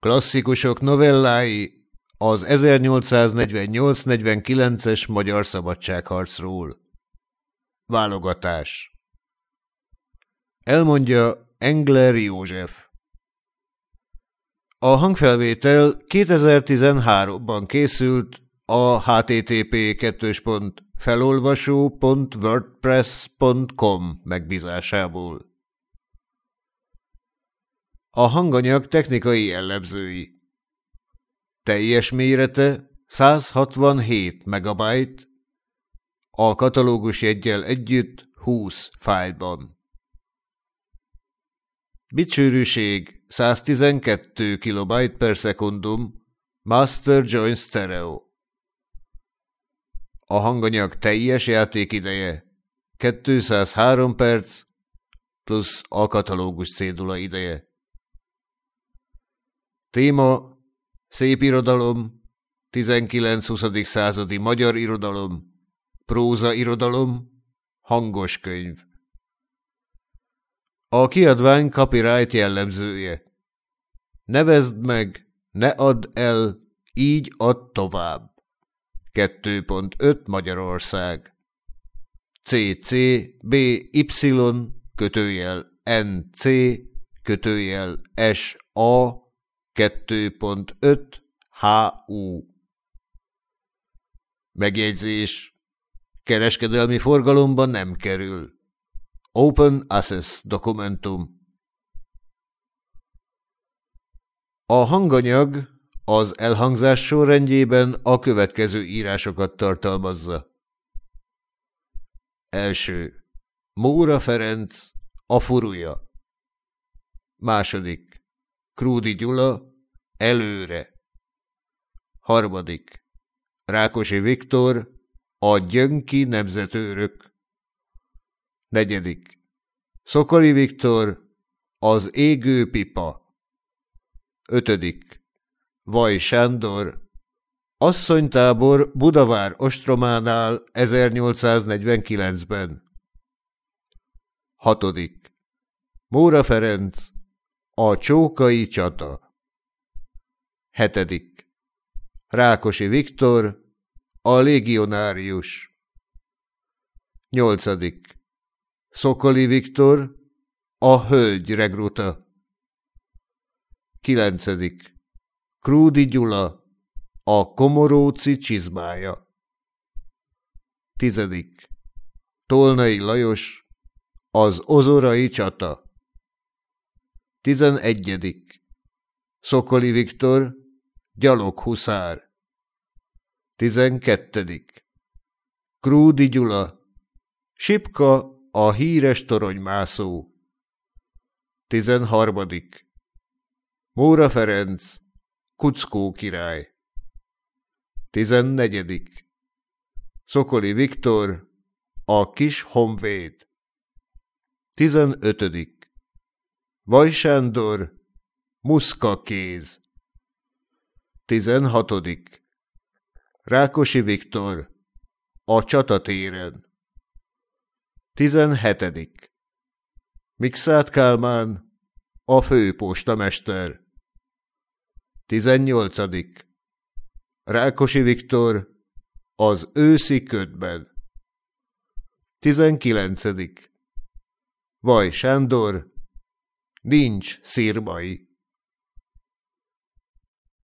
Klasszikusok novellái az 1848-49-es Magyar Szabadságharcról. Válogatás Elmondja Engler József A hangfelvétel 2013-ban készült a http felolvasó.wordpress.com megbízásából. A hanganyag technikai jellemzői. Teljes mérete 167 MB, a katalógus jegyel együtt 20 fájlban. Bitsűrűség 112 KB per szekundum, Master Joint Stereo. A hanganyag teljes játékideje 203 perc plusz a katalógus cédula ideje. Téma Szép irodalom, 19-20. századi magyar irodalom, próza irodalom, hangos könyv. A kiadvány copyright jellemzője. Nevezd meg, ne add el, így add tovább. 2.5 Magyarország. CC BY kötőjel NC kötőjel SA 2.5 HU Megjegyzés Kereskedelmi forgalomban nem kerül. Open Access dokumentum A hanganyag az elhangzás sorrendjében a következő írásokat tartalmazza. Első. Móra Ferenc, a furúja. Második. Krúdi Gyula, előre. Harmadik. Rákosi Viktor, a Gyönki nemzetőrök. Negyedik. Szokoli Viktor, az égő pipa. Ötödik. Vaj Sándor, asszonytábor Budavár ostrománál 1849-ben. Hatodik. Móra Ferenc, a csókai csata Hetedik. Rákosi Viktor, a légionárius Nyolcadik. Szokoli Viktor, a hölgy regruta. Kilencedik. Krúdi Gyula, a komoróci csizmája. Tizedik. Tolnai Lajos, az ozorai csata. Tizenegyedik. Szokoli Viktor, gyaloghuszár. Tizenkettedik. Krúdi Gyula, Sipka, a híres toronymászó. Tizenharmadik. Móra Ferenc, Kuckó király. Tizennegyedik. Szokoli Viktor, a kis honvéd. Tizenötödik. Vajsándor, Muszka kéz. 16. Rákosi Viktor, a csatatéren. 17. Mixát Kálmán, a főpostamester. 18. Rákosi Viktor, az őszi ködben. 19. Vaj Sándor, Nincs szírbai.